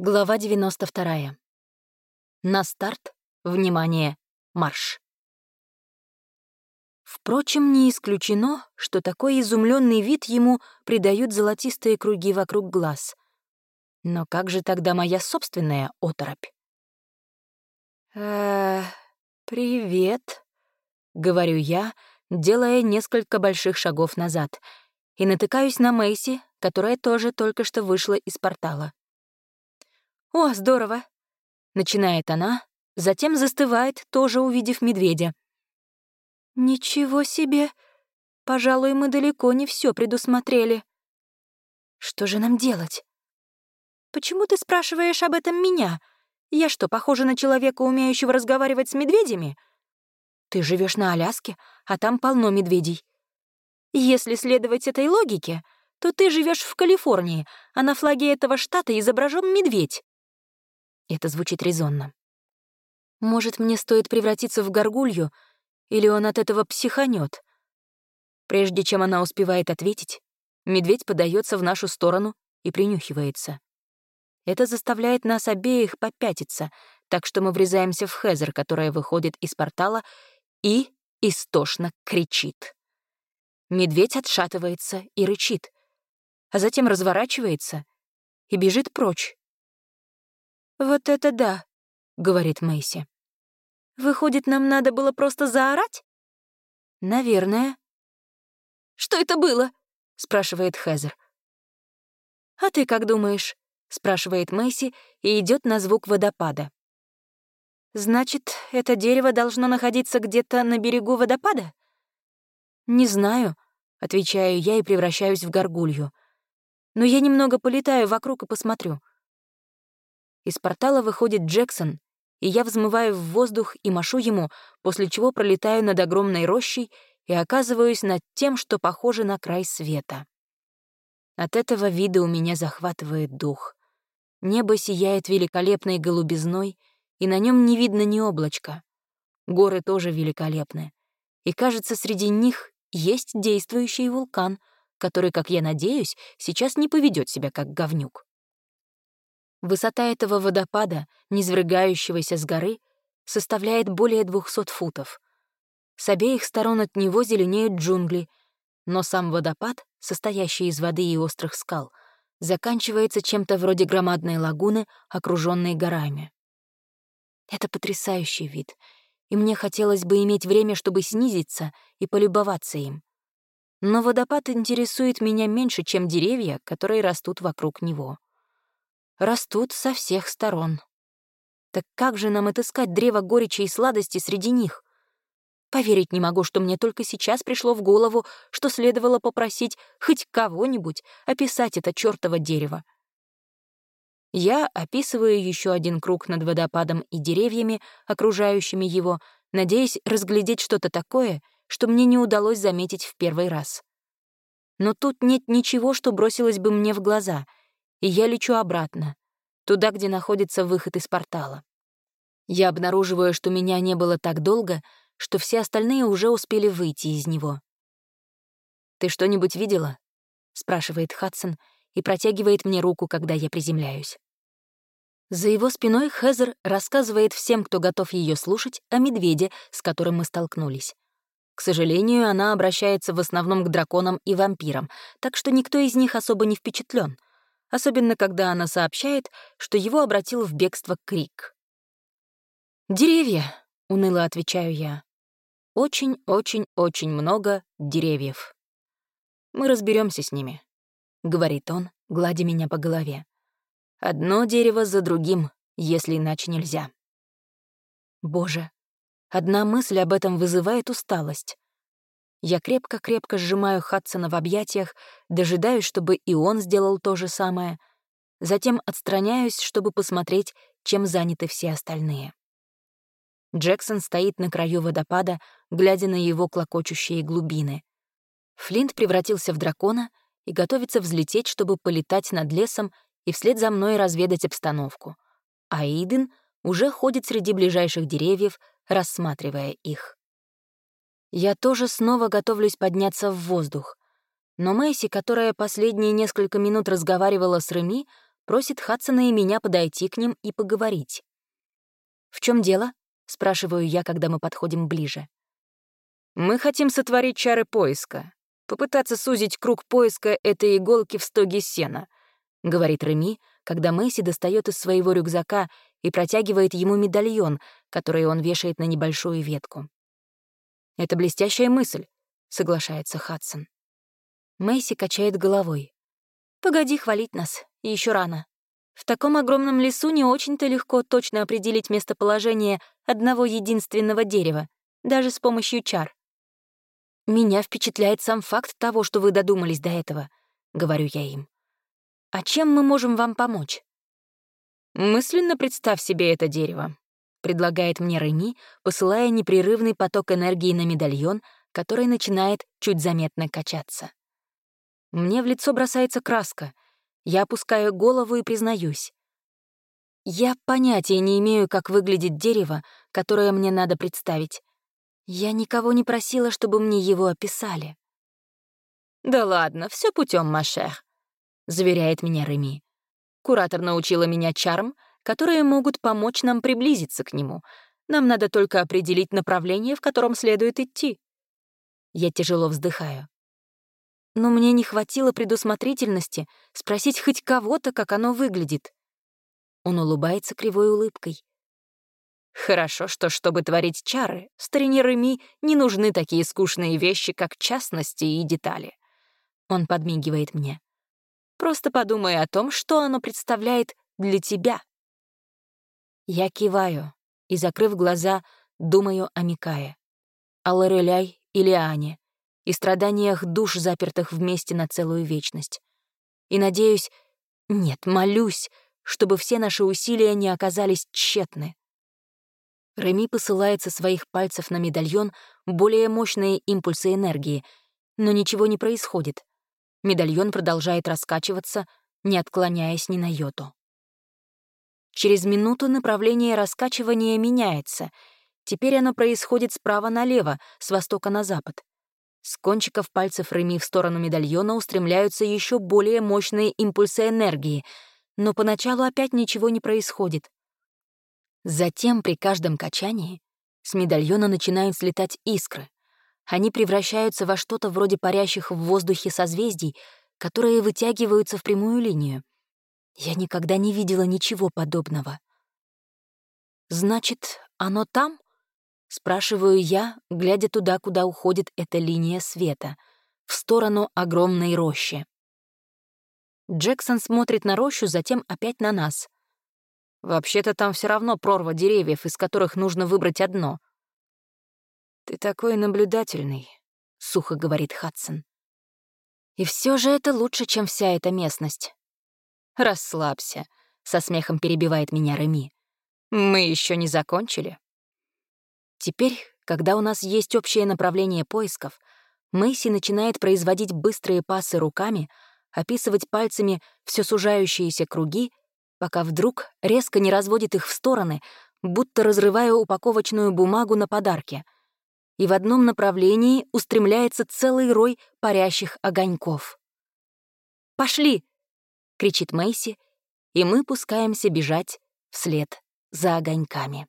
Глава 92. На старт, внимание, марш. Впрочем, не исключено, что такой изумленный вид ему придают золотистые круги вокруг глаз. Но как же тогда моя собственная оторопь? э привет», — говорю я, делая несколько больших шагов назад, и натыкаюсь на Мэйси, которая тоже только что вышла из портала. «О, здорово!» — начинает она, затем застывает, тоже увидев медведя. «Ничего себе! Пожалуй, мы далеко не все предусмотрели. Что же нам делать?» «Почему ты спрашиваешь об этом меня? Я что, похожа на человека, умеющего разговаривать с медведями?» «Ты живешь на Аляске, а там полно медведей. Если следовать этой логике, то ты живешь в Калифорнии, а на флаге этого штата изображен медведь. Это звучит резонно. Может, мне стоит превратиться в горгулью, или он от этого психанет? Прежде чем она успевает ответить, медведь подается в нашу сторону и принюхивается. Это заставляет нас обеих попятиться, так что мы врезаемся в Хезер, которая выходит из портала и истошно кричит. Медведь отшатывается и рычит, а затем разворачивается и бежит прочь, «Вот это да», — говорит Мэйси. «Выходит, нам надо было просто заорать?» «Наверное». «Что это было?» — спрашивает Хезер. «А ты как думаешь?» — спрашивает Мэйси и идет на звук водопада. «Значит, это дерево должно находиться где-то на берегу водопада?» «Не знаю», — отвечаю я и превращаюсь в горгулью. «Но я немного полетаю вокруг и посмотрю. Из портала выходит Джексон, и я взмываю в воздух и машу ему, после чего пролетаю над огромной рощей и оказываюсь над тем, что похоже на край света. От этого вида у меня захватывает дух. Небо сияет великолепной голубизной, и на нем не видно ни облачка. Горы тоже великолепны. И, кажется, среди них есть действующий вулкан, который, как я надеюсь, сейчас не поведет себя как говнюк. Высота этого водопада, низвергающегося с горы, составляет более 200 футов. С обеих сторон от него зеленеют джунгли, но сам водопад, состоящий из воды и острых скал, заканчивается чем-то вроде громадной лагуны, окруженной горами. Это потрясающий вид, и мне хотелось бы иметь время, чтобы снизиться и полюбоваться им. Но водопад интересует меня меньше, чем деревья, которые растут вокруг него растут со всех сторон. Так как же нам отыскать древо горечи и сладости среди них? Поверить не могу, что мне только сейчас пришло в голову, что следовало попросить хоть кого-нибудь описать это чёртово дерево. Я описываю еще один круг над водопадом и деревьями, окружающими его, надеясь разглядеть что-то такое, что мне не удалось заметить в первый раз. Но тут нет ничего, что бросилось бы мне в глаза — и я лечу обратно, туда, где находится выход из портала. Я обнаруживаю, что меня не было так долго, что все остальные уже успели выйти из него. «Ты что-нибудь видела?» — спрашивает Хадсон и протягивает мне руку, когда я приземляюсь. За его спиной Хезер рассказывает всем, кто готов ее слушать, о медведе, с которым мы столкнулись. К сожалению, она обращается в основном к драконам и вампирам, так что никто из них особо не впечатлен особенно когда она сообщает, что его обратил в бегство крик. «Деревья», — уныло отвечаю я. «Очень-очень-очень много деревьев. Мы разберемся с ними», — говорит он, гладя меня по голове. «Одно дерево за другим, если иначе нельзя». Боже, одна мысль об этом вызывает усталость. Я крепко-крепко сжимаю Хадсона в объятиях, дожидаюсь, чтобы и он сделал то же самое. Затем отстраняюсь, чтобы посмотреть, чем заняты все остальные. Джексон стоит на краю водопада, глядя на его клокочущие глубины. Флинт превратился в дракона и готовится взлететь, чтобы полетать над лесом и вслед за мной разведать обстановку. А Иден уже ходит среди ближайших деревьев, рассматривая их. Я тоже снова готовлюсь подняться в воздух. Но Мэйси, которая последние несколько минут разговаривала с Реми, просит Хадсона и меня подойти к ним и поговорить. «В чем дело?» — спрашиваю я, когда мы подходим ближе. «Мы хотим сотворить чары поиска, попытаться сузить круг поиска этой иголки в стоге сена», — говорит Реми, когда Мэйси достает из своего рюкзака и протягивает ему медальон, который он вешает на небольшую ветку. «Это блестящая мысль», — соглашается Хадсон. Мэйси качает головой. «Погоди хвалить нас, еще рано. В таком огромном лесу не очень-то легко точно определить местоположение одного единственного дерева, даже с помощью чар. «Меня впечатляет сам факт того, что вы додумались до этого», — говорю я им. «А чем мы можем вам помочь?» «Мысленно представь себе это дерево», — предлагает мне Реми, посылая непрерывный поток энергии на медальон, который начинает чуть заметно качаться. Мне в лицо бросается краска. Я опускаю голову и признаюсь. Я понятия не имею, как выглядит дерево, которое мне надо представить. Я никого не просила, чтобы мне его описали. «Да ладно, все путем, Машер», — заверяет меня Реми. «Куратор научила меня чарм, которые могут помочь нам приблизиться к нему. Нам надо только определить направление, в котором следует идти». Я тяжело вздыхаю. Но мне не хватило предусмотрительности спросить хоть кого-то, как оно выглядит. Он улыбается кривой улыбкой. Хорошо, что, чтобы творить чары, старине Реми не нужны такие скучные вещи, как частности и детали. Он подмигивает мне. Просто подумай о том, что оно представляет для тебя. Я киваю и, закрыв глаза, думаю о Микае, о Лореляй и Лиане, и страданиях душ, запертых вместе на целую вечность. И надеюсь, нет, молюсь, чтобы все наши усилия не оказались тщетны. Реми посылает со своих пальцев на медальон более мощные импульсы энергии, но ничего не происходит. Медальон продолжает раскачиваться, не отклоняясь ни на йоту. Через минуту направление раскачивания меняется. Теперь оно происходит справа налево, с востока на запад. С кончиков пальцев Реми в сторону медальона устремляются еще более мощные импульсы энергии, но поначалу опять ничего не происходит. Затем при каждом качании с медальона начинают слетать искры. Они превращаются во что-то вроде парящих в воздухе созвездий, которые вытягиваются в прямую линию. Я никогда не видела ничего подобного. «Значит, оно там?» — спрашиваю я, глядя туда, куда уходит эта линия света, в сторону огромной рощи. Джексон смотрит на рощу, затем опять на нас. Вообще-то там все равно прорва деревьев, из которых нужно выбрать одно. «Ты такой наблюдательный», — сухо говорит Хадсон. «И все же это лучше, чем вся эта местность». «Расслабься», — со смехом перебивает меня Реми. «Мы еще не закончили». Теперь, когда у нас есть общее направление поисков, Мэйси начинает производить быстрые пасы руками, описывать пальцами все сужающиеся круги пока вдруг резко не разводит их в стороны, будто разрывая упаковочную бумагу на подарке. И в одном направлении устремляется целый рой парящих огоньков. «Пошли!» — кричит Мэйси, и мы пускаемся бежать вслед за огоньками.